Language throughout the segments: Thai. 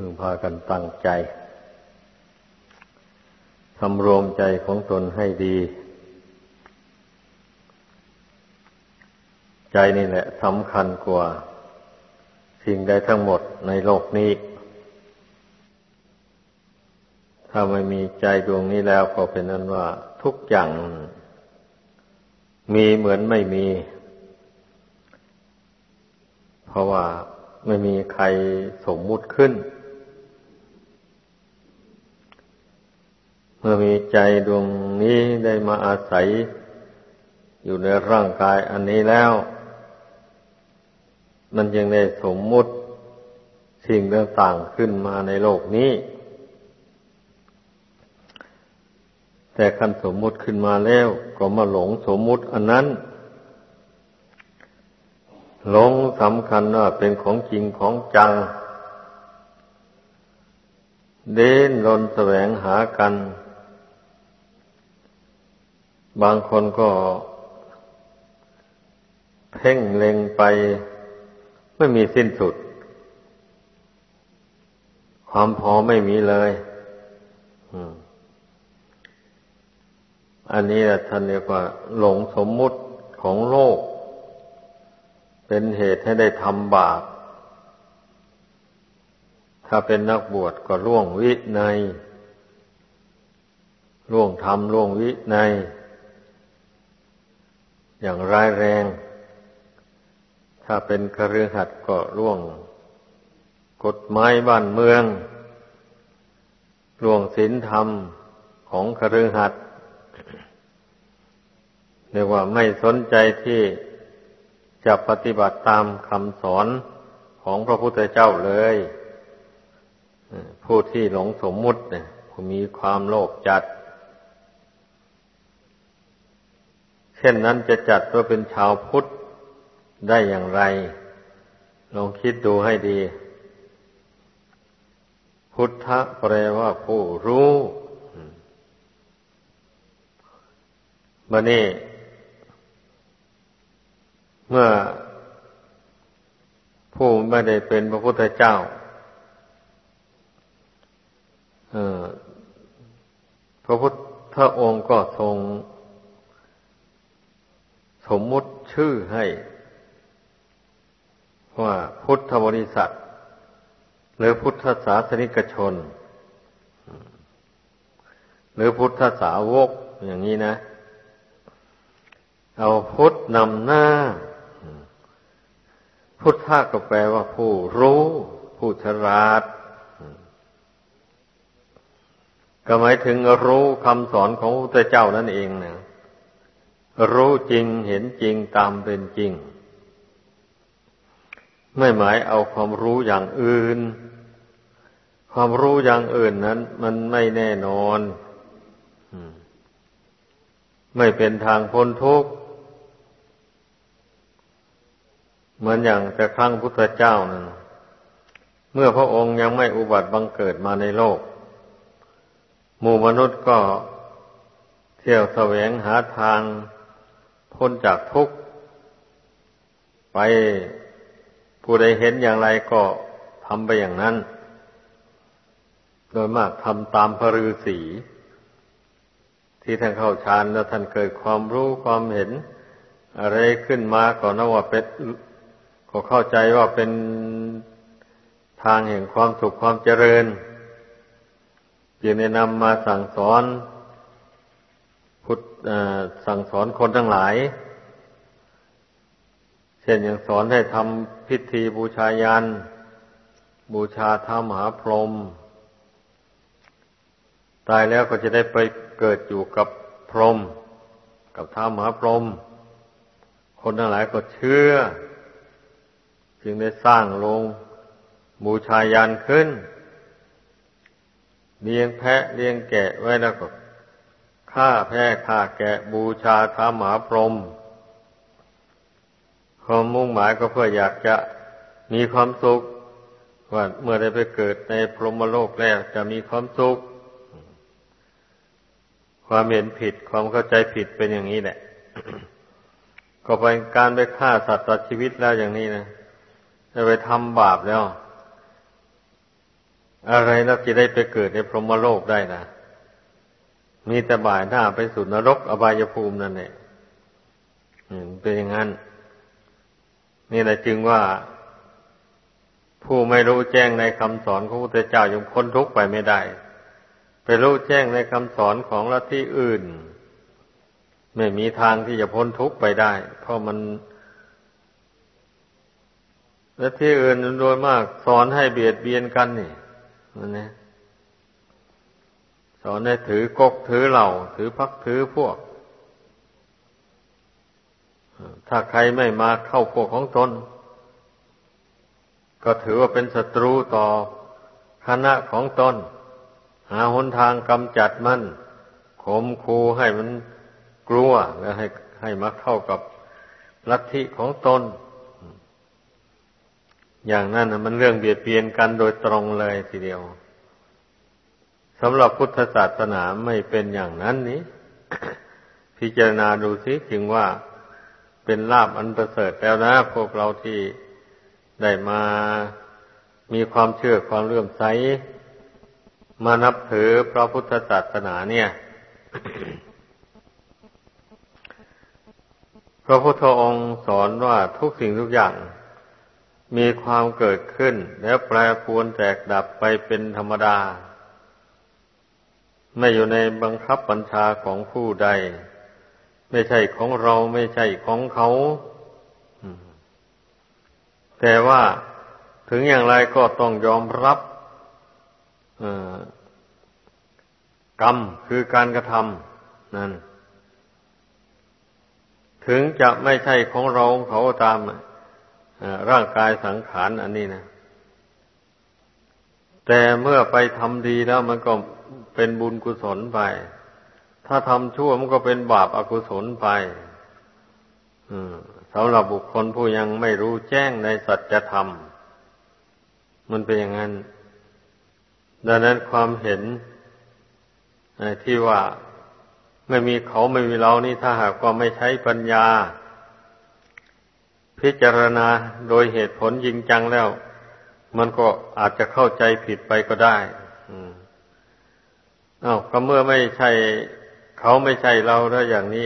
พึงพากันตั้งใจทำรวมใจของตนให้ดี ใจนี่แหละสำคัญกว่า สิ่งใดทั้งหมดในโลกนี้ ถ้าไม่มีใจดวงนี้แล้วก็เป็นนั้นว่าทุกอย่าง มีเหมือนไม่มี เพราะว่าไม่มีใครสมมุติขึ้น มื่อมีใจดวงนี้ได้มาอาศัย อยู่ในร่างกายอันนี้แล้ว มันยังได้สมมุติสิ่งต่างๆขึ้นมาในโลกนี้ แต่คันสมมุติขึ้นมาแล้ว ก็มาหลงสมมุติอันนั้น หลงสำคัญว่าเป็นของจริงของจังเดินรนแสวงหากัน บางคนก็เพ่งเล็งไป ไม่มีสิ้นสุด ความพอไม่มีเลยอันนี้ท่านเรียกว่า หลงสมมุติของโลก เป็นเหตุให้ได้ทำบาป ถ้าเป็นนักบวชก็ล่วงวิในล่วงธรรมล่วงวิใน อย่างร้ายแรง ถ้าเป็นคฤหัสถ์ก็ล่วง กฎหมายบ้านเมืองล่วงศีลธรรมของคฤหัสถ์เรียกว่าไม่สนใจที่จะปฏิบัติตามคำสอนของพระพุทธเจ้าเลย ผู้ที่หลงสมมุติเนี่ยมีความโลภจัด เช่นนั้นจะจัดว่าเป็นชาวพุทธได้อย่างไร ลองคิดดูให้ดี พุทธะแปลว่าผู้รู้มานี่เมื่อผู้ไม่ได้เป็นพระพุทธเจ้าพระพุทธองค์ก็ทรง สมมุติชื่อให้ ว่าพุทธบริษัท หรือพุทธศาสนิกชน หรือพุทธสาวกอย่างนี้นะ เอาพุทธนำหน้า พุทธะก็แปลว่าผู้รู้ ผู้ฉลาดก็หมายถึงรู้คำสอนของพระเจ้านั่นเองนะ รู้จริงเห็นจริงตามเป็นจริง ไม่หมายเอาความรู้อย่างอื่น ความรู้อย่างอื่นนั้น มันไม่แน่นอนไม่เป็นทางพ้นทุกข์เหมือนอย่างแต่ครั้งพุทธเจ้านั้นเมื่อพระองค์ยังไม่อุบัติบังเกิดมาในโลก หมู่มนุษย์ก็เที่ยวแสวงหาทาง พ้นจากทุกข์ไปผู้ใดเห็นอย่างไรก็ทำไปอย่างนั้น โดยมากทำตามพระฤาษีที่ท่านเข้าฌานแล้วท่านเกิดความรู้ความเห็น อะไรขึ้นมาก็นับว่าเป็นก็เข้าใจว่าเป็นทางแห่งความสุขความเจริญ จึงได้นำมาสั่งสอน พุทธสั่งสอนคนทั้งหลาย เช่นอย่างสอนให้ทำพิธีบูชายัน บูชาท้ามหาพรหมตายแล้วก็จะได้ไปเกิดอยู่กับพรหมกับท้ามหาพรหมคนทั้งหลายก็เชื่อ จึงได้สร้างลงบูชายันขึ้น เลี้ยงแพะเลี้ยงแกะไว้แล้วก็ ฆ่าแพะฆ่าแกะบูชาท้าหมาพรมความมุ่งหมายก็เพื่ออยากจะมีความสุขว่าเมื่อได้ไปเกิดในพรหมโลกแล้วจะมีความสุข ความเห็นผิดความเข้าใจผิดเป็นอย่างนี้แหละ ก็เป็นการไปฆ่าสัตว์ตัดชีวิตแล้วอย่างนี้นะจะไปทำบาปแล้ว อะไรแล้วจะได้ไปเกิดในพรหมโลกได้นะ มีแต่บ่ายหน้าไปสู่นรกอบายภูมินั่นเองเป็นอย่างนั้น นี่แหละจึงว่า ผู้ไม่รู้แจ้งในคำสอนของพระพุทธเจ้ายังพ้นทุกข์ไปไม่ได้ ไปรู้แจ้งในคำสอนของลัทธิอื่น ไม่มีทางที่จะพ้นทุกข์ไปได้ เพราะมันละที่อื่นโดยมากสอนให้เบียดเบียนกันนี่มันนะ อนให้ถือกกถือเหล่า ถือพักถือพวก ถ้าใครไม่มาเข้าพวกของตน ก็ถือว่าเป็นศัตรูต่อคณะของตน หาหนทางกำจัดมันข่มคูให้มันกลัว แล้วให้ให้มาเข้ากับลัทธิของตน อย่างนั้นนะมันเรื่องเบียดเบียนกันโดยตรงเลยทีเดียว สำหรับพุทธศาสนาไม่เป็นอย่างนั้นนี้ พิจารณาดูสิจึงว่าเป็นลาบอันประเสริฐแล้วนะพวกเราที่ได้มามีความเชื่อความเลื่อมใส มานับถือพระพุทธศาสนาเนี่ย พระพุทธองค์สอนว่าทุกสิ่งทุกอย่าง มีความเกิดขึ้น แล้วแปรปรวนแตกดับไปเป็นธรรมดา ไม่อยู่ในบังคับบัญชาของผู้ใด ไม่ใช่ของเราไม่ใช่ของเขาแต่ว่าถึงอย่างไรก็ต้องยอมรับกรรมคือการกระทำนั่น ถึงจะไม่ใช่ของเราเขาตามร่างกายสังขารอันนี้นะ แต่เมื่อไปทำดีแล้วมันก็ เป็นบุญกุศลไป ถ้าทำชั่วมันก็เป็นบาปอากุศลไปสำหรับบุคคลผู้ยังไม่รู้แจ้งในสัจธรรม มันเป็นอย่างนั้น ดังนั้นความเห็นที่ว่าไม่มีเขาไม่มีเรานี่ถ้าหากว่าไม่ใช้ปัญญา พิจารณาโดยเหตุผลจริงจังแล้ว มันก็อาจจะเข้าใจผิดไปก็ได้ อ้าวก็เมื่อไม่ใช่ เขาไม่ใช่เราแล้วอย่างนี้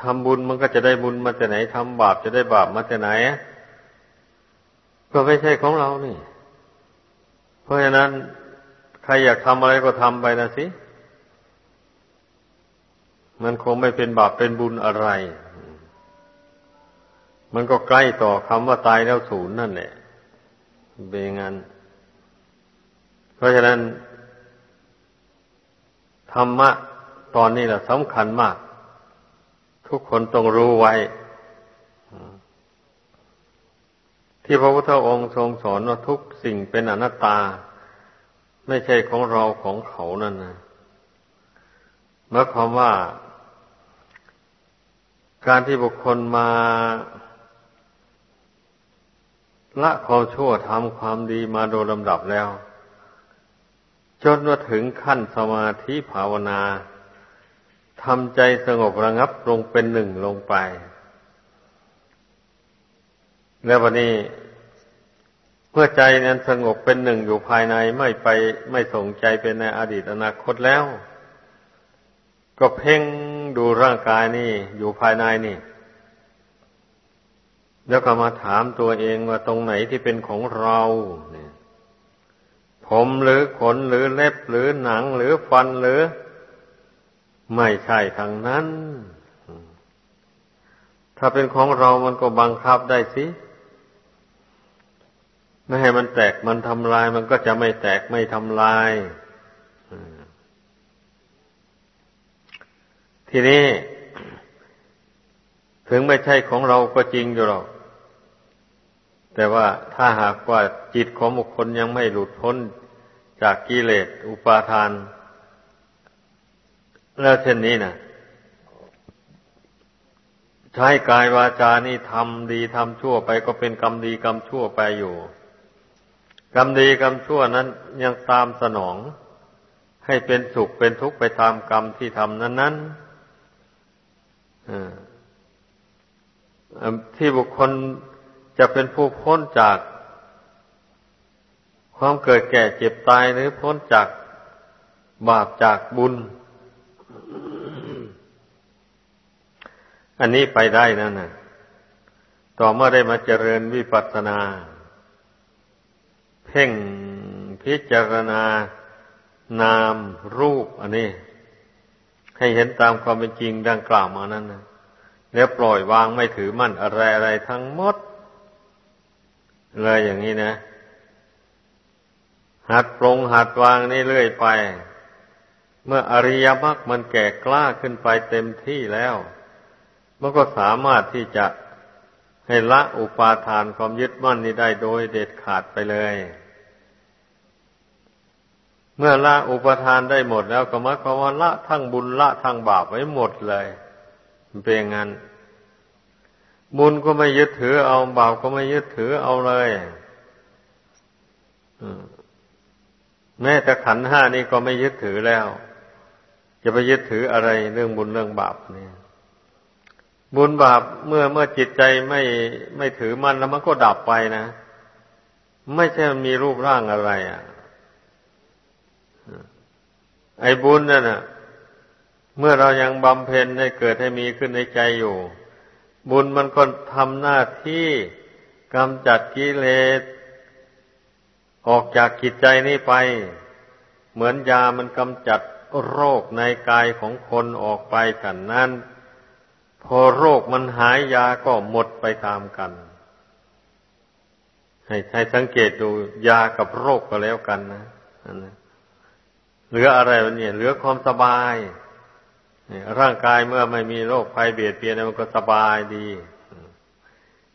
ทำบุญมันก็จะได้บุญมาจากไหนทำบาปจะได้บาปมาจากไหนก็ไม่ใช่ของเรานี่ เพราะฉะนั้น ใครอยากทำอะไรก็ทำไปนะสิ มันคงไม่เป็นบาปเป็นบุญอะไร มันก็ใกล้ต่อคำว่าตายแล้วศูนย์นั่นแหละเป็นงั้น เพราะฉะนั้น ธรรมะตอนนี้แหละสำคัญมาก ทุกคนต้องรู้ไว้ ที่พระพุทธองค์ทรงสอนว่าทุกสิ่งเป็นอนัตตา ไม่ใช่ของเราของเขานั่นนะหมายความว่า การที่บุคคลมาละความชั่วทำความดีมาโดยลำดับแล้ว จนมาถึงขั้นสมาธิภาวนาทำใจสงบระงับลงเป็นหนึ่งลงไป แล้ววันนี้เมื่อใจนั้นสงบเป็นหนึ่งอยู่ภายในไม่ไปไม่ส่งใจเป็นในอดีตอนาคตแล้ว ก็เพ่งดูร่างกายนี่ อยู่ภายในนี่ แล้วก็มาถามตัวเองว่าตรงไหนที่เป็นของเราเนี่ย ผมหรือขนหรือเล็บหรือหนังหรือฟันหรือ ไม่ใช่ทางนั้น ถ้าเป็นของเรามันก็บังคับได้สิไม่ให้มันแตกมันทำลายมันก็จะไม่แตกไม่ทำลายทีนี้ ถึงไม่ใช่ของเราก็จริงอยู่หรอก แต่ว่าถ้าหากว่าจิตของบุคคลยังไม่หลุดพ้นจากกิเลสอุปาทาน แล้วเช่นนี้นะใช้กายวาจานี่ทำดีทำชั่วไปก็เป็นกรรมดีกรรมชั่วไปอยู่กรรมดีกรรมชั่วนั้นยังตามสนอง ให้เป็นสุขเป็นทุกข์ไปตามกรรมที่ทำนั้นๆที่บุคคล จะเป็นผู้พ้นจาก ความเกิดแก่เจ็บตายหรือพ้นจากบาปจากบุญ อันนี้ไปได้นั่นนะต่อเมื่อได้มาเจริญวิปัสสนา เพ่งพิจารณานามรูป อันนี้ ให้เห็นตามความเป็นจริงดังกล่าวมานั้นนะแล้วปล่อยวางไม่ถือมั่นอะไรอะไรทั้งหมด เลยอย่างนี้นะ หัดปรงหัดวางนี่เรื่อยไป เมื่ออริยมรรคมันแก่กล้าขึ้นไปเต็มที่แล้ว มันก็สามารถที่จะให้ละอุปาทานความยึดมั่นนี้ได้โดยเด็ดขาดไปเลย เมื่อละอุปทานได้หมดแล้วก็มายความว่าละทั้งบุญละทั้งบาปไว้หมดเลยเป็นงั้น บุญก็ไม่ยึดถือเอาบาปก็ไม่ยึดถือเอาเลยแม้แต่ขันห้านี่ก็ไม่ยึดถือแล้ว จะไปยึดถืออะไรเรื่องบุญเรื่องบาปเนี่ย บุญบาปเมื่อเมื่อจิตใจไม่ไม่ถือมันแล้วมันก็ดับไปนะ ไม่ใช่มีรูปร่างอะไรอะไอ้บุญนั่นน่ะ เมื่อเรายังบำเพ็ญให้เกิดให้มีขึ้นในใจอยู่ บุญมันก็ทำหน้าที่กำจัดกิเลสออกจากกิจใจนี้ไป เหมือนยามันกำจัดโรคในกายของคนออกไปฉันนั้น พอโรคมันหายยาก็หมดไปตามกัน ให้ให้สังเกตดูยากับโรคก็แล้วกันนะเหลืออะไรวะเนี่ยเหลือความสบาย ร่างกายเมื่อไม่มีโรคภัยเบียดเบียนมันก็สบายดี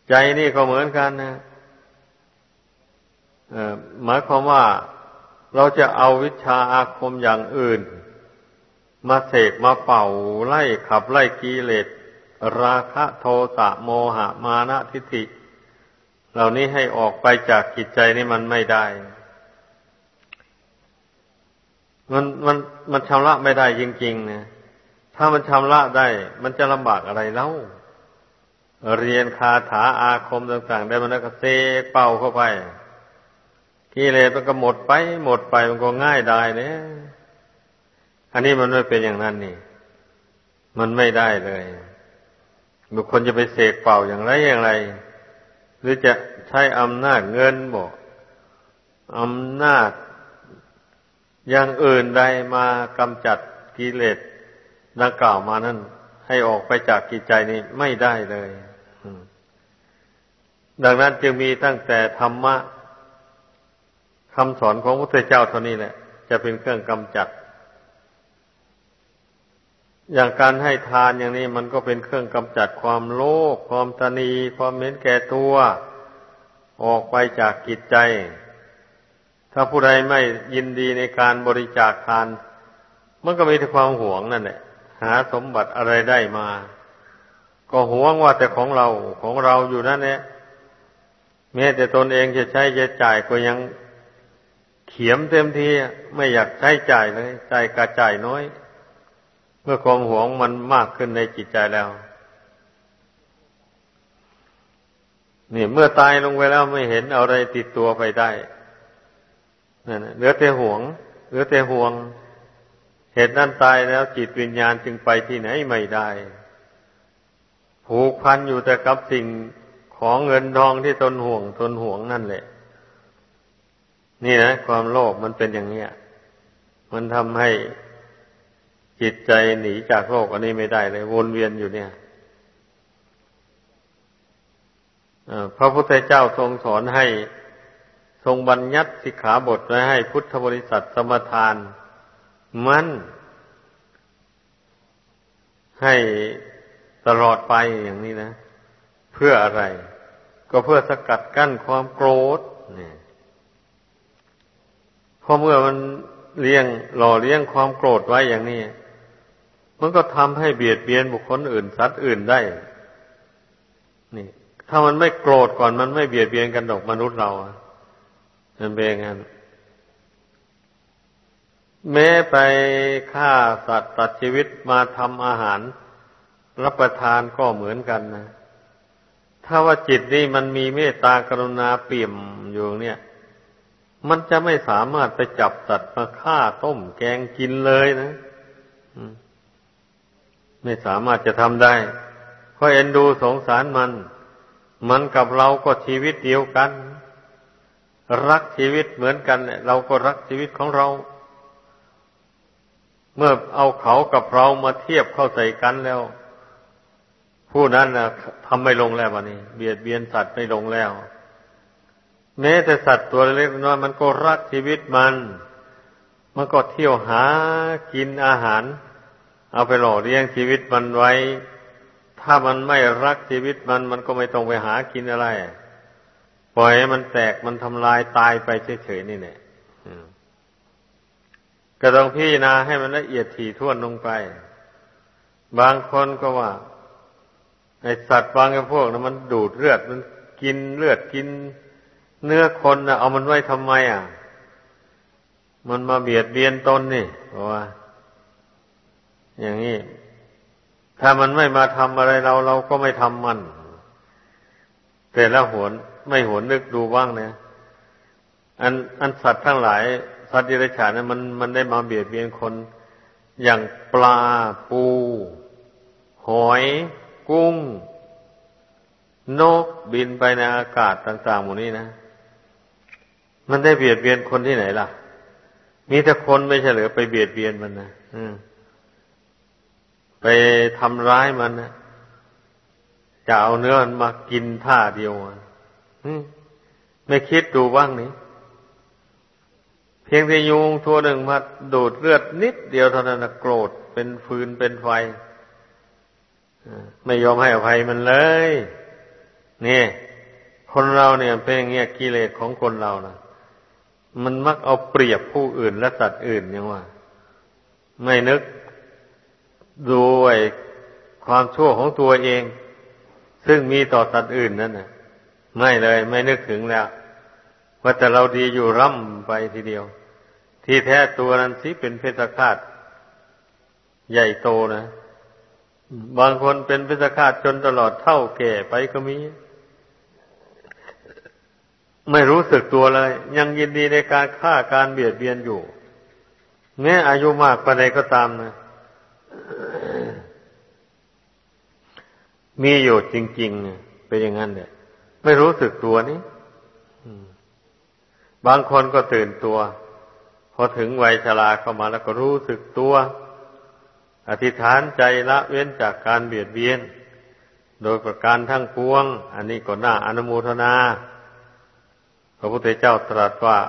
ใจนี่ก็เหมือนกันนะหมายความว่าเราจะเอาวิชาอาคมอย่างอื่น มาเสกมาเป่าไล่ขับไล่กิเลสราคะโทสะโมหะมานะทิฏฐิ เหล่านี้ให้ออกไปจากกิจใจนี่มันไม่ได้ มันมันมันชำระไม่ได้จริงๆนะ ถ้ามันชำระได้ มันจะลำบากอะไรเล่า เรียนคาถาอาคมต่าง ๆ ได้มันก็เซเป่าเข้าไปกิเลสมันก็หมดไป หมดไปมันก็ง่ายได้เนี่ยอันนี้มันไม่เป็นอย่างนั้นนี่ มันไม่ได้เลยบุคคลจะไปเสกเป่าอย่างไรอย่างไร หรือจะใช้อำนาจเงินบอกอำนาจอย่างอื่นใดมากำจัดกิเลส ดังกล่าวมานั้น ให้ออกไปจากกิจใจนี้ไม่ได้เลยดังนั้นจึงมีตั้งแต่ธรรมะคำสอนของพระพุทธเจ้าเท่านี้แหละจะเป็นเครื่องกำจัด อย่างการให้ทานอย่างนี้มันก็เป็นเครื่องกำจัดความโลภความตนี ความเม้นแก่ตัว ออกไปจากกิจใจ ถ้าผู้ใดไม่ยินดีในการบริจาคทาน มันก็มีแต่ความหวงนั่นแหละ หาสมบัติอะไรได้มา ก็หวงว่าแต่ของเราของเราอยู่นั่นแหละแม้แต่ตนเองจะใช้จะจ่ายก็ยังเขียมเต็มที่ไม่อยากใช้จ่ายเลยใจกระจ่ายน้อย เมื่อความหวงมันมากขึ้นในจิตใจแล้ว นี่เมื่อตายลงไปแล้วไม่เห็นอะไรติดตัวไปได้นั่นเหลือแต่ห่วงเหลือแต่ห่วง เหตุนั้นตายแล้วจิตวิญญาณจึงไปที่ไหนไม่ได้ ผูกพันอยู่แต่กับสิ่งของเงินทองที่ตนห่วงตนห่วงนั่นแหละ นี่นะ ความโลภมันเป็นอย่างเนี้ยมันทำให้จิตใจหนีจากโลกอันนี้ไม่ได้เลย วนเวียนอยู่เนี่ยพระพุทธเจ้าทรงสอนให้ทรงบัญญัติสิกขาบทไว้ให้พุทธบริษัทสมทาน มัน ให้ตลอดไปอย่างนี้นะ เพื่ออะไร ก็เพื่อสกัดกั้นความโกรธเนี่ยพอเมื่อมันเลี้ยงหล่อเลี้ยงความโกรธไว้อย่างนี้ มันก็ทำให้เบียดเบียนบุคคลอื่นสัตว์อื่นได้ นี่ ถ้ามันไม่โกรธก่อนมันไม่เบียดเบียนกันดอกมนุษย์เรามันเป็นอย่างนั้น แม้ไปฆ่าสัตว์ตัดชีวิตมาทำอาหาร รับประทานก็เหมือนกันนะ ถ้าว่าจิตนี่มันมีเมตตากรุณาเปี่ยมอยู่เนี่ย มันจะไม่สามารถไปจับสัตว์มาฆ่าต้มแกงกินเลยนะไม่สามารถจะทำได้ เพราะเอ็นดูสงสารมัน มันกับเราก็ชีวิตเดียวกัน รักชีวิตเหมือนกันเราก็รักชีวิตของเรา เมื่อเอาเขากับเรามาเทียบเข้าใส่กันแล้ว ผู้นั้นนะทำไม่ลงแล้ววันนี้ เบียดเบียนสัตว์ไม่ลงแล้ว แม้แต่สัตว์ตัวเล็กน้อยมันก็รักชีวิตมัน มันก็เที่ยวหากินอาหาร เอาไปหล่อเลี้ยงชีวิตมันไว้ ถ้ามันไม่รักชีวิตมันมันก็ไม่ต้องไปหากินอะไร ปล่อยให้มันแตกมันทำลายตายไปเฉยๆนี่เนี่ย ก็ต้องพี่นาให้มันละเอียดถี่ถ้วนลงไป บางคนก็ว่าไอสัตว์บางพวกนะมันดูดเลือดมันกินเลือดกิน เนื้อคนนะเอามันไว้ทำไมอะ มันมาเบียดเบียนตนนี่เพราะว่า อย่างนี้ ถ้ามันไม่มาทำอะไรเรา เราก็ไม่ทำมัน แต่ละหวนไม่หวนนึกดูบ้างเนี่ยอันอันสัตว์ทั้งหลาย สัตว์ดิเรกชันนี่ยมันมันได้มาเบียดเบียนคน อย่างปลาปู หอย กุ้ง นกบินไปในอากาศต่างๆหมดนี้นะ มันได้เบียดเบียนคนที่ไหนล่ะ มีแต่คนไม่เฉลือไปเบียดเบียนมันนะอืมไปทำร้ายมันนะจะเอาเนื้อมันมากินท่าเดียวไม่คิดดูบ้างนี่ เพียงแต่ยุงตัวหนึ่งมาดูดเลือดนิดเดียวเท่านั้นโกรธเป็นฟืนเป็นไฟไม่ยอมให้อภัยมันเลยนี่คนเราเนี่ยเป็นอย่างเงี้ยกิเลสของคนเรานะมันมักเอาเปรียบผู้อื่นและสัตว์อื่นยังว่า ไม่นึกด้วยความชั่วของตัวเอง ซึ่งมีต่อสัตว์อื่นนั่นนะไม่เลย ไม่นึกถึงแล้ว ว่าแต่เราดีอยู่ร่ำไปทีเดียว ที่แท้ตัวนั้นสิเป็นเพชฌฆาตใหญ่โตนะ บางคนเป็นเพชฌฆาตจนตลอดเท่าแก่ไปก็มี ไม่รู้สึกตัวเลย ยังยินดีในการฆ่าการเบียดเบียนอยู่ แม้อายุมากปานก็ตามนะ มีอยู่จริงๆเป็นอย่างนั้นเนี่ยไม่รู้สึกตัวนี้บางคนก็ตื่นตัว พอถึงวัยชราเข้ามาแล้วก็รู้สึกตัว อธิษฐานใจละเว้นจากการเบียดเบียน โดยประการทั้งปวง อันนี้ก็น่าอนุโมทนา พระพุทธเจ้าตรัสว่า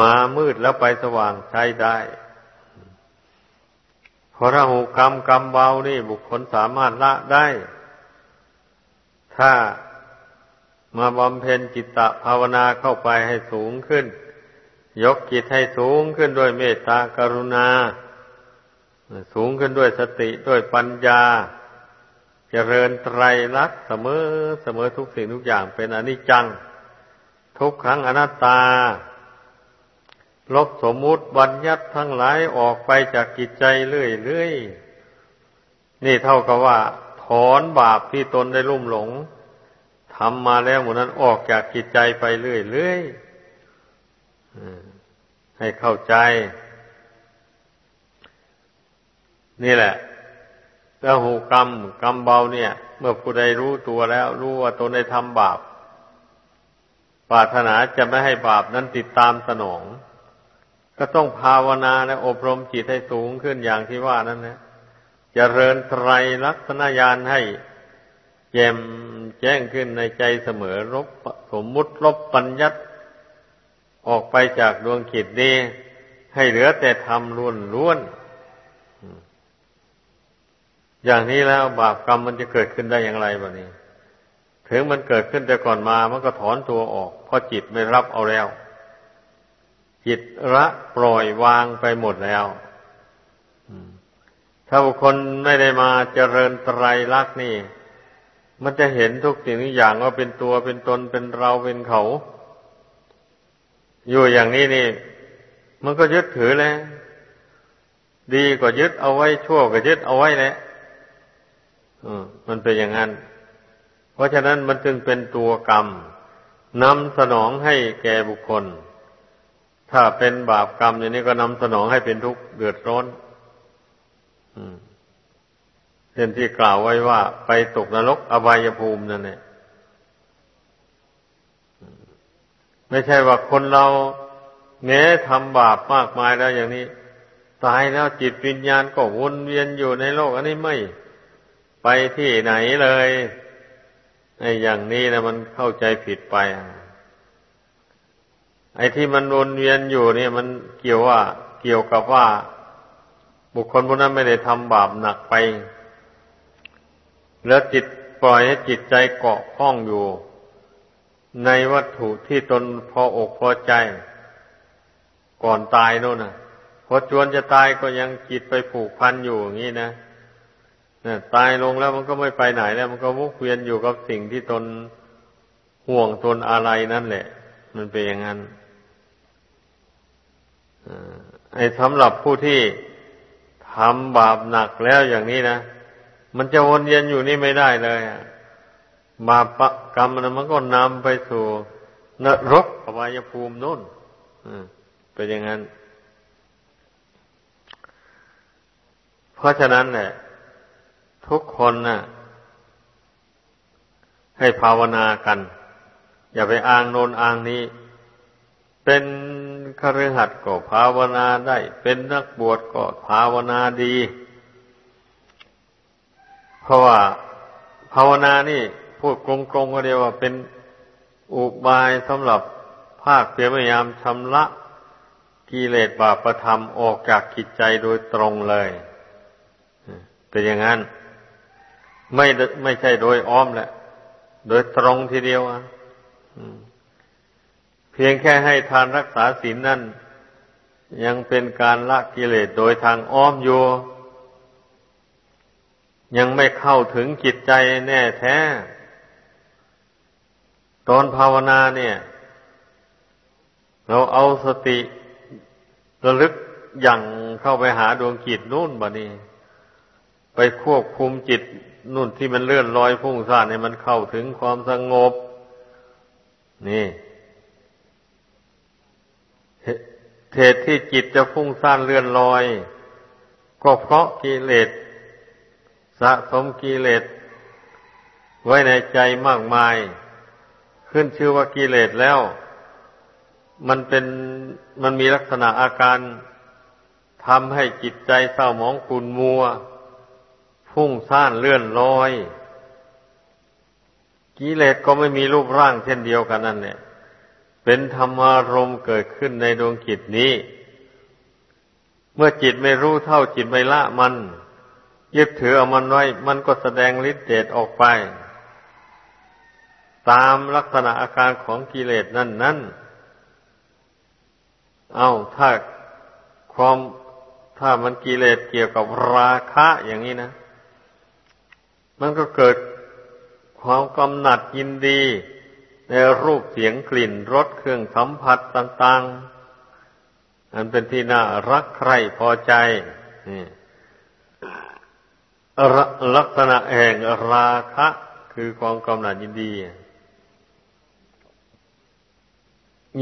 มามืดแล้วไปสว่างใช้ได้พอระหูกรรมกรรมเบานี่บุคคลสามารถละได้ ถ้ามาบำเพ็ญจิตตภาวนาเข้าไปให้สูงขึ้น ยกจิตให้สูงขึ้นด้วยเมตตากรุณา สูงขึ้นด้วยสติด้วยปัญญา เจริญไตรลักษณ์เสมอเสมอทุกสิ่งทุกอย่างเป็นอนิจจัง ทุกครั้งอนัตตา ลบสมมุติบัญญัติทั้งหลายออกไปจากกิจใจเรื่อยๆ นี่เท่ากับว่า ถอนบาปที่ตนได้ลุ่มหลงทำมาแล้วหมดนั้นออกจากกิจใจไปเรื่อยๆ ให้เข้าใจ นี่แหละแล้วหูกรรมกรรมเบาเนี่ย เมื่อผู้ใดรู้ตัวแล้ว รู้ว่าตนได้ทำบาปปรารถนาจะไม่ให้บาปนั้นติดตามสนอง ก็ต้องภาวนาและอบรมจิตให้สูงขึ้นอย่างที่ว่านั้นนะจะเริญไตรลักษณญาณให้แจ่มแจ้งขึ้นในใจเสมอลบสมมุติลบปัญญัต ออกไปจากดวงขีดนี้ ให้เหลือแต่ธรรมล้วนล้วนอย่างนี้แล้วบาปกรรมมันจะเกิดขึ้นได้อย่างไรบ้านี้ ถึงมันเกิดขึ้นแต่ก่อนมามันก็ถอนตัวออก เพราะจิตไม่รับเอาแล้ว จิตละปล่อยวางไปหมดแล้วถ้าบุคคลไม่ได้มาเจริญไตรลักษณ์นี่ มันจะเห็นทุกสิ่งทุกอย่างว่าเป็นตัวเป็นตนเป็นเราเป็นเขา อยู่อย่างนี้นี่ มันก็ยึดถือแล้วดีก็ยึดเอาไว้ชั่วก็ยึดเอาไว้แหละมันเป็นอย่างนั้น เพราะฉะนั้นมันจึงเป็นตัวกรรมนำสนองให้แก่บุคคล ถ้าเป็นบาปกรรมอย่างนี้ก็นำสนองให้เป็นทุกข์เดือดร้อนเช่นที่กล่าวไว้ว่า ไปตกนรกอบายภูมินั่นเอง ไม่ใช่ว่าคนเราแม้ทำบาปมากมายแล้วอย่างนี้ ตายแล้วจิตวิญญาณก็วนเวียนอยู่ในโลก อันนี้ไม่ไปที่ไหนเลยไอ้อย่างนี้นะมันเข้าใจผิดไป ไอ้ที่มันวนเวียนอยู่เนี่ย มันเกี่ยวว่า เกี่ยวกับว่า บุคคลผู้นั้นไม่ได้ทำบาปหนักไป แล้วจิตปล่อยให้จิตใจเกาะข้องอยู่ ในวัตถุที่ตนพออกพอใจ ก่อนตายโน่นนะพอจวนจะตายก็ยังจิตไปผูกพันอยู่อย่างนี้นะนะตายลงแล้วมันก็ไม่ไปไหนแล้ว มันก็วุกเวียนอยู่กับสิ่งที่ตนห่วงตนอะไรนั่นแหละ มันเป็นอย่างนั้นไอ้สำหรับผู้ที่ทำบาปหนักแล้วอย่างนี้นะ มันจะวนเวียนอยู่นี่ไม่ได้เลย บาปกรรมมันก็นำไปสู่นรกอบายภูมินู่นเป็นอย่างนั้น เพราะฉะนั้นเนี่ยทุกคนนะ่ะ ให้ภาวนากัน อย่าไปอ้างโนนอ้างนี้ เป็นคฤหัสถ์ก็ภาวนาได้ เป็นนักบวชก็ภาวนาดี เพราะว่าภาวนานี่ พูดกลงๆก็เรียกว่าเป็นอุบายสำหรับภาคเพียรพยายามชำระกิเลสบาปธรรมออกจากกิจใจโดยตรงเลยเป็นอย่างนั้น ไม่ไม่ใช่โดยอ้อมแหละ โดยตรงทีเดียวอะเพียงแค่ให้ทานรักษาศีลนั่น ยังเป็นการละกิเลสโดยทางอ้อมอยู่ ยังไม่เข้าถึงจิตใจแน่แท้ ตอนภาวนาเนี่ย เราเอาสติระลึกอย่างเข้าไปหาดวงจิตนู่นบะนี่ไปควบคุมจิตนู่นที่มันเลื่อนลอยพุ่งซ่านให้มันเข้าถึงความสงบ นี่เหตุที่จิตจะพุ่งซ่านเลื่อนลอย ก็เพราะกิเลสสะสมกิเลสไว้ในใจมากมาย ขึ้นชื่อว่ากิเลสแล้ว มันเป็นมันมีลักษณะอาการทำให้จิตใจเศร้าหมองขุนมัว พุ่งซ่านเลื่อนลอยกิเลสก็ไม่มีรูปร่างเช่นเดียวกันนั่นเนี่ยเป็นธรรมารมเกิดขึ้นในดวงจิตนี้ เมื่อจิตไม่รู้เท่าจิตไม่ละมัน ยึดถือเอามันไว้ มันก็แสดงฤทธิ์เดชออกไป ตามลักษณะอาการของกิเลสนั่นนั่นเอาถ้าความถ้ามันกิเลสเกี่ยวกับราคะอย่างนี้นะ มันก็เกิดความกำหนัดยินดี ในรูปเสียงกลิ่นรสเครื่องสัมผัสต่างๆ อันเป็นที่น่ารักใคร่พอใจนี่ลักษณะแห่งราคะ คือความกำหนัดยินดี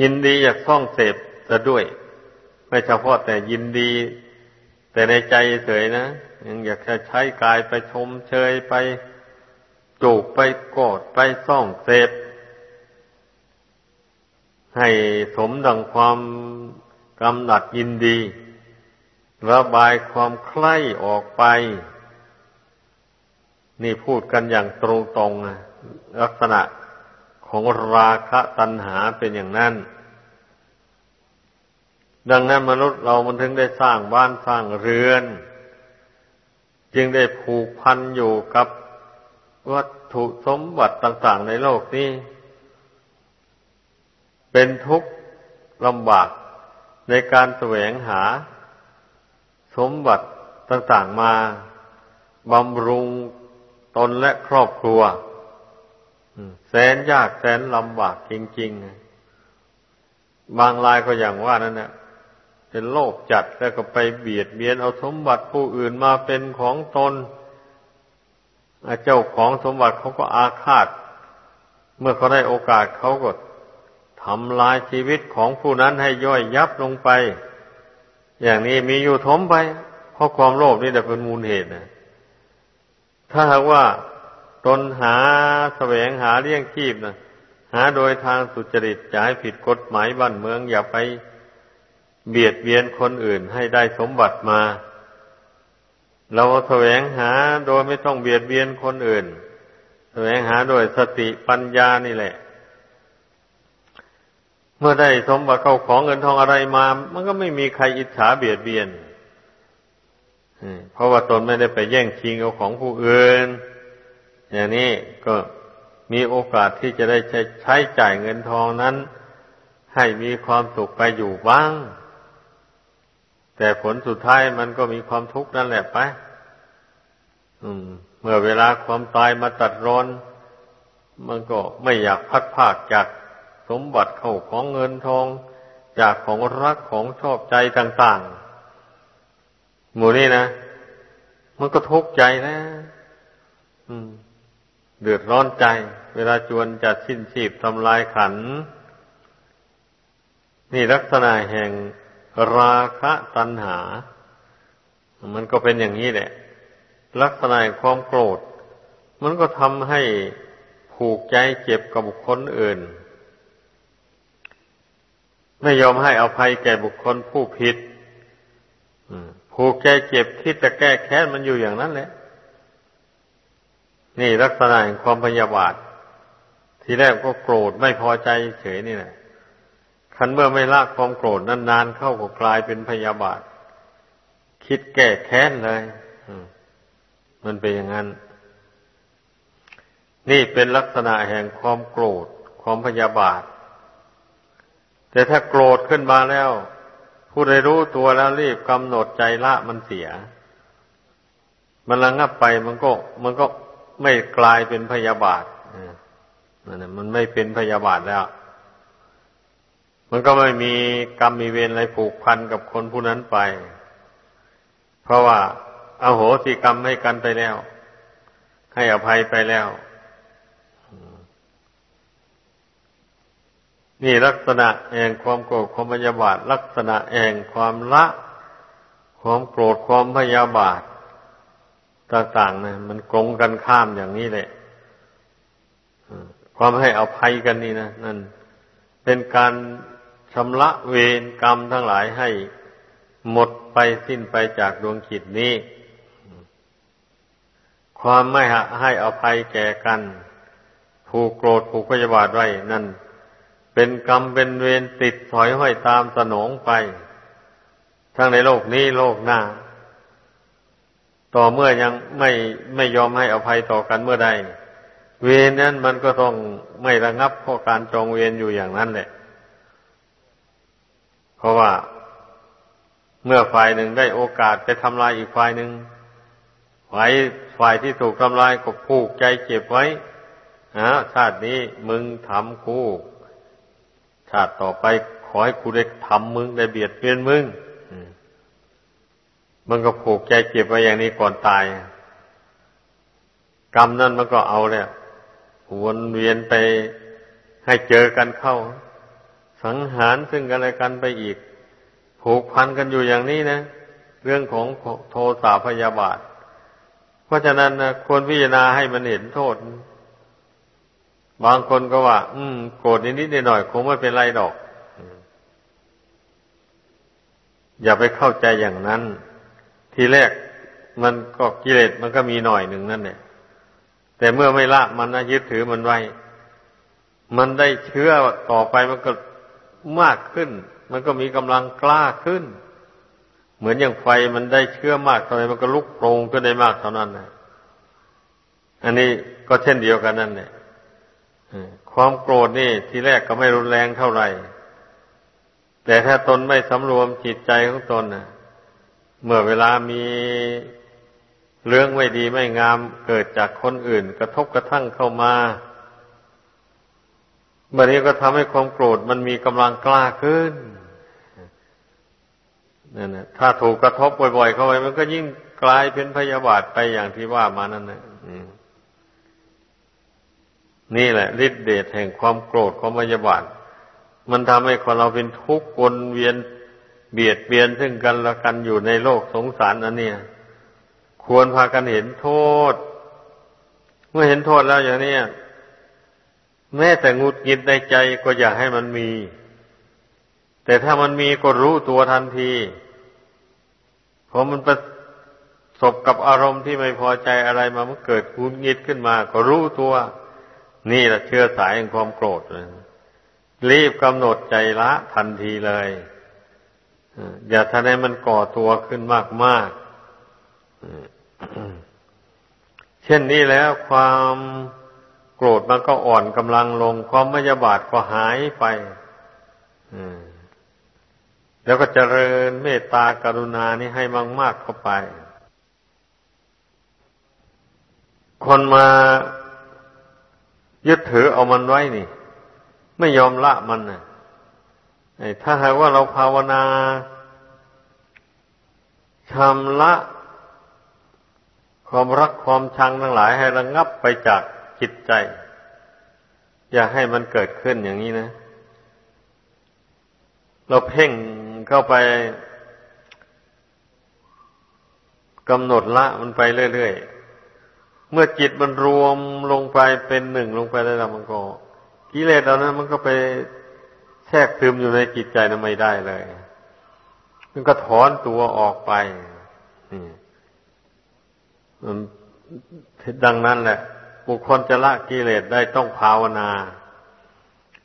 ยินดีอยากท่องเสพจะด้วย ไม่เฉพาะแต่ยินดี แต่ในใจเฉยนะยังอยากจะใช้กายไปชมเชยไปจูบไปกอดไปซ่องเสพให้สมดังความกำหนัดยินดีระบายความใคร่ออกไป นี่พูดกันอย่างตรงตรงลักษณะ ของราคะตัณหาเป็นอย่างนั้น ดังนั้นมนุษย์เรามันถึงได้สร้างบ้านสร้างเรือน จึงได้ผูกพันอยู่กับวัตถุสมบัติต่าง ๆ ในโลกนี้ เป็นทุกข์ลำบากในการแสวงหา สมบัติต่าง ๆ มาบำรุงตนและครอบครัว แสนยากแสนลำบากจริงๆ บางรายก็อย่างว่านั่นแหละเป็นโลภจัดแล้วก็ไปเบียดเบียนเอาสมบัติผู้อื่นมาเป็นของตนเจ้าของสมบัติเขาก็อาฆาต เมื่อเขาได้โอกาสเขาก็ทำลายชีวิตของผู้นั้นให้ย่อยยับลงไป อย่างนี้มีอยู่ทมไป เพราะความโลภนี่แหละเป็นมูลเหตุนะถ้าหากว่า ตนหาแสวงหาเลี้ยงชีพนะหาโดยทางสุจริตจะให้ผิดกฎหมายบ้านเมืองอย่าไปเบียดเบียนคนอื่นให้ได้สมบัติมา เราแสวงหาโดยไม่ต้องเบียดเบียนคนอื่น แสวงหาโดยสติปัญญานี่แหละ เมื่อได้สมบัติเข้าของเงินทองอะไรมา มันก็ไม่มีใครอิจฉาเบียดเบียนเพราะว่าตนไม่ได้ไปแย่งชิงเอาของผู้อื่น อย่างนี้ก็มีโอกาสที่จะได้ใช้ใช้จ่ายเงินทองนั้น ให้มีความสุขไปอยู่บ้าง แต่ผลสุดท้ายมันก็มีความทุกข์นั่นแหละไปเมื่อเวลาความตายมาตัดรอน มันก็ไม่อยากพัดภาคจากสมบัติเข้าของเงินทอง จากของรักของชอบใจต่างๆ หมู่นี้นะ มันก็ทุกข์ใจนะ อืม เดือดร้อนใจ เวลาจวนจะสิ้นชีพทำลายขัน นี่ลักษณะแห่งราคะตัณหา มันก็เป็นอย่างนี้แหละ ลักษณะความโกรธ มันก็ทำให้ผูกใจเจ็บกับบุคคลอื่น ไม่ยอมให้อภัยแก่บุคคลผู้ผิดผูกใจเจ็บคิดจะแก้แค้นมันอยู่อย่างนั้นแหละ นี่ลักษณะแห่งความพยาบาท ทีแรกก็โกรธไม่พอใจเฉยนี่แหละคันเมื่อไม่ละความโกรธนานๆเข้าก็กลายเป็นพยาบาท คิดแก้แค้นเลยมันเป็นอย่างนั้น นี่เป็นลักษณะแห่งความโกรธ ความพยาบาท แต่ถ้าโกรธขึ้นมาแล้ว ผู้ใดรู้ตัวแล้วรีบกำหนดใจละมันเสีย มันระงับไปมันก็ มันก็ ไม่กลายเป็นพยาบาทมันไม่เป็นพยาบาทแล้ว มันก็ไม่มีกรรมมีเวรอะไรผูกพันกับคนผู้นั้นไป เพราะว่าอาโหสิกรรมให้กันไปแล้ว ให้อภัยไปแล้ว นี่ลักษณะแห่งความโกรธความพยาบาท ลักษณะแห่งความละ ความโกรธความพยาบาท ต่างๆนะมันกลงกันข้ามอย่างนี้แหละความให้อภัยกันนี่นะนั่น เป็นการชำระเวรกรรมทั้งหลายให้หมดไปสิ้นไปจากดวงขิดนี้ ความไม่ให้อภัยแก่กันผูกโกรธผูกพยาบาทไว้นั่น เป็นกรรมเป็นเวรติดถอยห้อยตามสนองไป ทั้งในโลกนี้โลกหน้า ต่อเมื่อยังไม่ไม่ยอมให้อภัยต่อกันเมื่อใดเวรนั้นมันก็ต้องไม่ระงับเพราะการจองเวรอยู่อย่างนั้นแหละ เพราะว่าเมื่อฝ่ายหนึ่งได้โอกาสไปทำลายอีกฝ่ายหนึ่งฝ่ายฝ่ายที่ถูกทำลายก็ผูกใจเจ็บไว้ฮะชาตินี้มึงทำกูชาติต่อไปขอให้กูได้ทำมึงได้เบียดเบียนมึง มันก็ผูกใจเก็บไว้อย่างนี้ก่อนตาย กรรมนั่นมันก็เอาแล้ววนเวียนไปให้เจอกันเข้า สังหารซึ่งกันและกันไปอีก ผูกพันกันอยู่อย่างนี้นะ เรื่องของโทสะพยาบาท เพราะฉะนั้นนะควรพิจารณาให้มันเห็นโทษ บางคนก็ว่า อืม โกรธนิดๆหน่อยๆคงไม่เป็นไรดอก อย่าไปเข้าใจอย่างนั้น ทีแรกมันก็กิเลสมันก็มีหน่อยหนึ่งนั่นแหละแต่เมื่อไม่ละมันนะยึดถือมันไว้ มันได้เชื้อต่อไปมันก็มากขึ้น มันก็มีกำลังกล้าขึ้น เหมือนอย่างไฟมันได้เชื้อมากเท่าไรมันก็ลุกโปรงขึ้นได้มากเท่านั้นนะอันนี้ก็เช่นเดียวกันนั่นแหละความโกรธนี่ทีแรกก็ไม่รุนแรงเท่าไหร่ แต่ถ้าตนไม่สำรวมจิตใจของตนน่ะ เมื่อเวลามีเรื่องไม่ดีไม่งามเกิดจากคนอื่น กระทบกระทั่งเข้ามาบัดนี้ก็ทำให้ความโกรธมันมีกำลังกล้าขึ้นนั่นนะถ้าถูกกระทบบ่อยๆเข้าไปมันก็ยิ่งกลายเป็นพยาบาทไปอย่างที่ว่ามานั่นนะนี่แหละฤทธิเดชแห่งความโกรธความพยาบาท มันทำให้คนเราเป็นทุกข์วนเวียน เบียดเบียนซึ่งกันและกันอยู่ในโลกสงสารอันเนี้ยควรพากันเห็นโทษ เมื่อเห็นโทษแล้วอย่างนี้แม้แต่งุดหงิดในใจก็อย่าให้มันมี แต่ถ้ามันมีก็รู้ตัวทันทีพอมันประสบกับอารมณ์ที่ไม่พอใจอะไรมามันเกิดงุดหงิดขึ้นมา ก็รู้ตัว นี่แหละเชื่อสายแห่งความโกรธเลยรีบกำหนดใจละทันทีเลย อย่าทำให้มันก่อตัวขึ้นมากๆเช่นนี้แล้วความโกรธมันก็อ่อนกำลังลง ความมยาบาทก็หายไปแล้วก็เจริญเมตตากรุณานี้ให้มากๆเข้าไป คนมายึดถือเอามันไว้นี่ ไม่ยอมละมันนะถ้าหากว่าเราภาวนา ชำระความรักความชังทั้งหลายให้ระงงับไปจากจิตใจ อย่าให้มันเกิดขึ้นอย่างนี้นะ เราเพ่งเข้าไปกำหนดละมันไปเรื่อยๆ เมื่อจิตมันรวมลงไปเป็นหนึ่งลงไปแล้วมันก็กิเลสเหล่านั้นมันก็ไปแทรกซึมอยู่ในจิตใจนั้นไม่ได้เลย มันก็ถอนตัวออกไปนี่ดังนั้นแหละ บุคคลจะละกิเลสได้ต้องภาวนา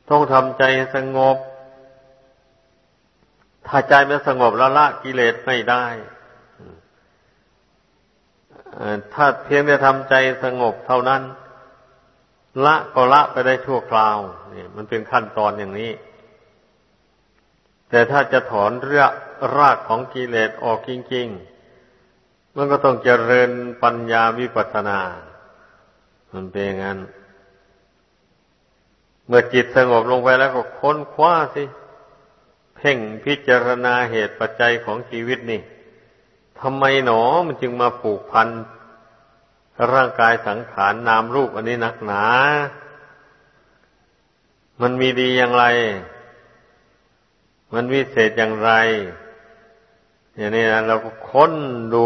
ต้องทำใจสงบ ถ้าใจไม่สงบแล้วละกิเลสไม่ได้ถ้าเพียงแต่ทำใจสงบเท่านั้น ละก็ละไปได้ชั่วคราวนี่มันเป็นขั้นตอนอย่างนี้ แต่ถ้าจะถอนเรื่อง รากของกิเลสออกจริง ๆ มันก็ต้องเจริญปัญญาวิปัสสนา มันเป็นอย่างนั้น เมื่อจิตสงบลงไปแล้วก็ค้นคว้าสิ เพ่งพิจารณาเหตุปัจจัยของชีวิตนี่ทำไมหนอมันจึงมาผูกพัน ร่างกายสังขารนนามรูปอันนี้นักหนา มันมีดีอย่างไร มันวิเศษอย่างไร อย่างนี้นะเราก็ค้นดู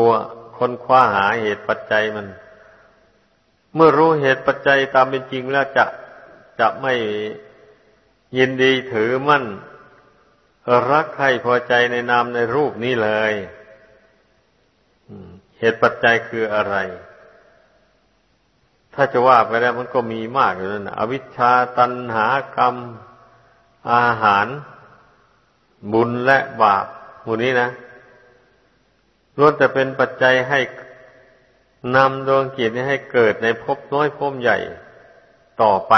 ค้นคว้าหาเหตุปัจจัยมัน เมื่อรู้เหตุปัจจัยตามเป็นจริงแล้วจะจะไม่ยินดีถือมั่น รักใครพอใจในนามในรูปนี้เลยเหตุปัจจัยคืออะไร ถ้าจะว่าไปแล้วมันก็มีมากอยู่นั่นอวิชชาตันหากรรม อาหาร บุญและบาปหมู่นี้นะ ล้วนแต่เป็นปัจจัยให้นำดวงกิจนี้ให้เกิดในภพน้อยภพใหญ่ต่อไป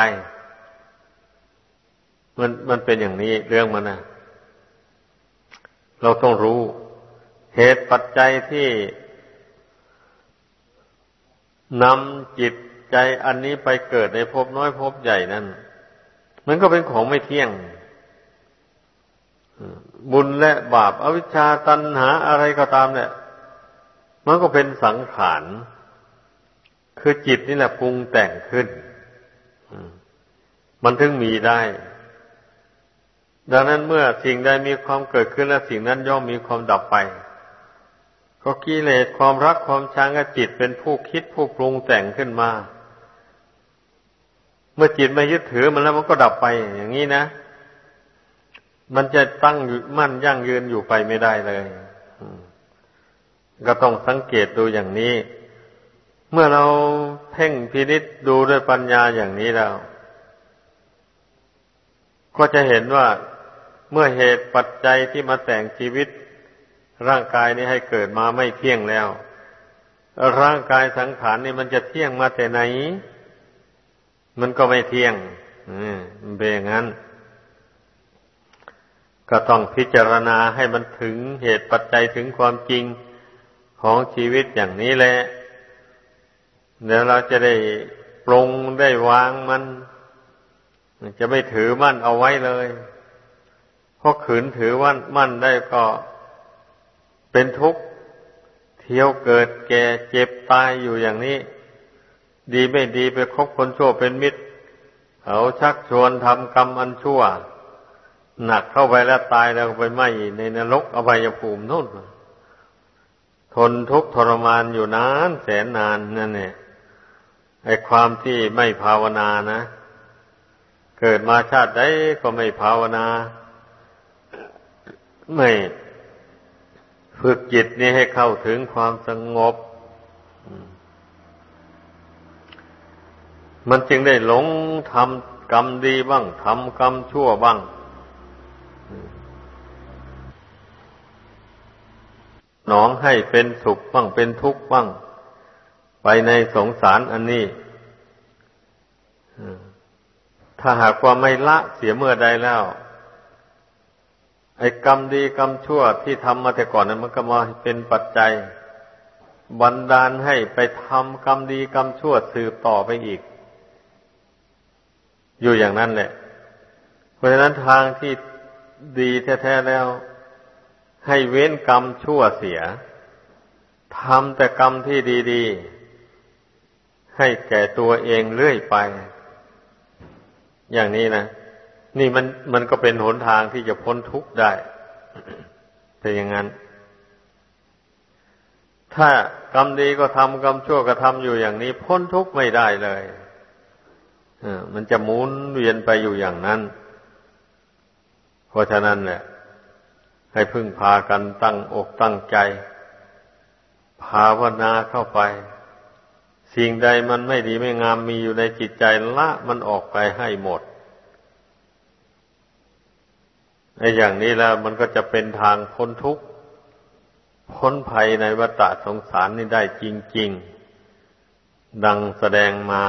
มันมันเป็นอย่างนี้เรื่องมันนะเราต้องรู้ เหตุปัจจัยที่นำจิตใจอันนี้ไปเกิดในภพน้อยภพใหญ่นั้นมันก็เป็นของไม่เที่ยง บุญและบาปอวิชชาตัณหาอะไรก็ตามเนี่ย มันก็เป็นสังขารคือจิตนี่แหละปรุงแต่งขึ้น มันถึงมีได้ ดังนั้นเมื่อสิ่งใดมีความเกิดขึ้นและสิ่งนั้นย่อมมีความดับไป ก็กิเลสความรักความชังกับจิตเป็นผู้คิดผู้ปรุงแต่งขึ้นมา เมื่อจิตไม่ยึดถือมันแล้วมันก็ดับไปอย่างนี้นะ มันจะตั้งมั่นยั่งยืนอยู่ไปไม่ได้เลย ก็ต้องสังเกตดูอย่างนี้ เมื่อเราเพ่งพินิษดูด้วยปัญญาอย่างนี้แล้ว ก็จะเห็นว่าเมื่อเหตุปัจจัยที่มาแต่งชีวิต ร่างกายนี้ให้เกิดมาไม่เที่ยงแล้ว ร่างกายสังขารนี่มันจะเที่ยงมาแต่ไหน มันก็ไม่เที่ยงมันเป็นอย่างนั้นก็ต้องพิจารณาให้มันถึงเหตุปัจจัยถึงความจริง ของชีวิตอย่างนี้แหละ เดี๋ยวเราจะได้ปรงได้วางมัน จะไม่ถือมั่นเอาไว้เลยเพราะขืนถือว่ามั่นได้ก็เป็นทุกข์เที่ยวเกิดแก่เจ็บตายอยู่อย่างนี้ ดีไม่ดีไปคบคนชั่วเป็นมิตรเขาชักชวนทำกรรมอันชั่ว หนักเข้าไปแล้วตายแล้วไปไหมในนรกอบายภูมินู่น ทนทุกข์ทรมานอยู่นานแสนนานนั่นเนี่ยไอ้ความที่ไม่ภาวนานะ เกิดมาชาติใดก็ไม่ภาวนา ไม่ฝึกจิตนี้ให้เข้าถึงความสงบ มันจึงได้หลงทำกรรมดีบ้างทำกรรมชั่วบ้าง หนองให้เป็นสุขบ้างเป็นทุกข์บ้าง ไปในสงสารอันนี้ถ้าหากว่าไม่ละเสียเมื่อใดแล้ว ไอ้กรรมดีกรรมชั่วที่ทำมาแต่ก่อนนั้นมันก็มาเป็นปัจจัย บันดาลให้ไปทำกรรมดีกรรมชั่วสืบต่อไปอีก อยู่อย่างนั้นแหละ เพราะฉะนั้นทางที่ดีแท้ๆแล้ว ให้เว้นกรรมชั่วเสียทำแต่กรรมที่ดี ๆ ให้แก่ตัวเองเรื่อยไป อย่างนี้นะนี่มันมันก็เป็นหนทางที่จะพ้นทุกข์ได้เป็นอย่างนั้น ถ้ากรรมดีก็ทำกรรมชั่วก็ทำอยู่อย่างนี้ พ้นทุกข์ไม่ได้เลยมันจะหมุนเวียนไปอยู่อย่างนั้น เพราะฉะนั้นเนี่ย ให้พึ่งพากันตั้งอกตั้งใจ ภาวนาเข้าไป สิ่งใดมันไม่ดีไม่งามมีอยู่ในจิตใจละมันออกไปให้หมดในอย่างนี้แล้วมันก็จะเป็นทางพ้นทุกข์พ้นภัยในวัฏสงสารนี่ได้จริง ๆ ดังแสดงมา